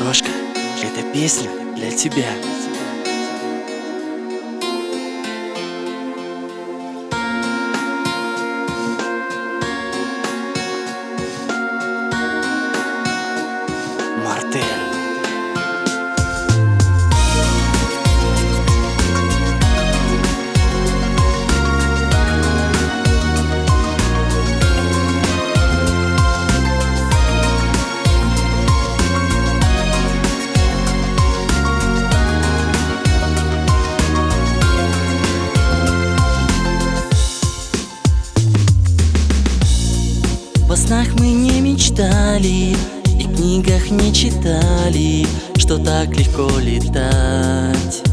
Крошка, эта песня для тебя. Мартель. Во снах мы не мечтали И в книгах не читали Что так легко летать.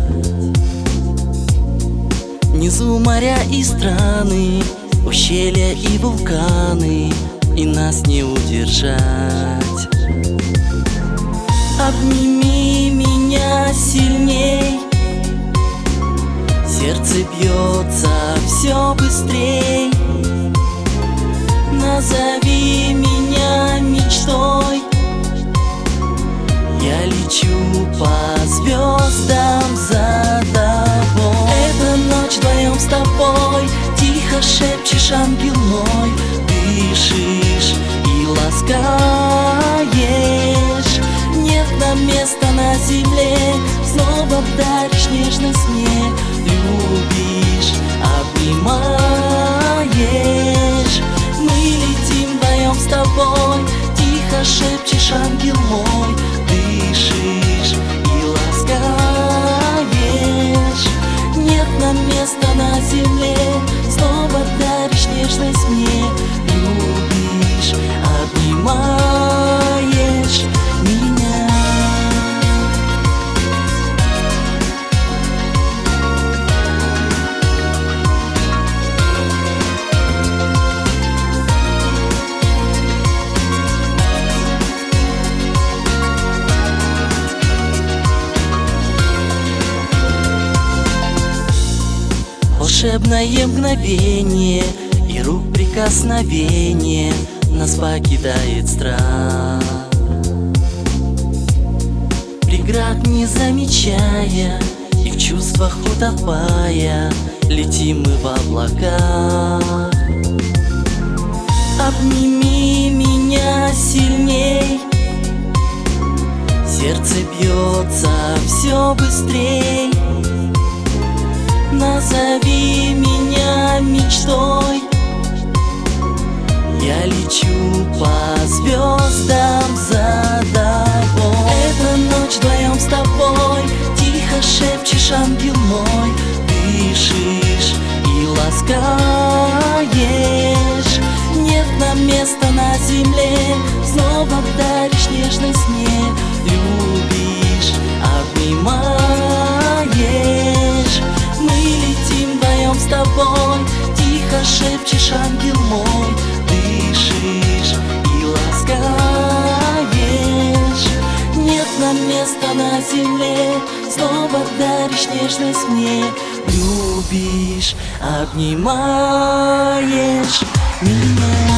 Внизу моря и страны Ущелья и вулканы И нас не удержать. Обними меня сильней. Сердце бьется все быстрей Назови меня мечтой. Я лечу по звездам за тобой. Эта ночь вдвоем с тобой Тихо шепчешь, ангел мой. Дышишь и ласкаешь. Нет нам места на земле Снова даришь нежность мне. Любишь, обнимаешь Тихо шепчешь, ангел мой Волшебное мгновение И рук прикосновение Нас покидает страх. Преград не замечая И в чувствах утопая Летим мы в облаках Обними меня сильней. Сердце бьется все быстрей Назови меня мечтой. Я лечу по звездам за тобой. Эта ночь вдвоем с тобой. Тихо шепчешь, ангел мой. Дышишь и ласкаешь. Нет нам места на земле. Снова даришь мне на земле Снова даришь нежность мне. Любишь, обнимаешь меня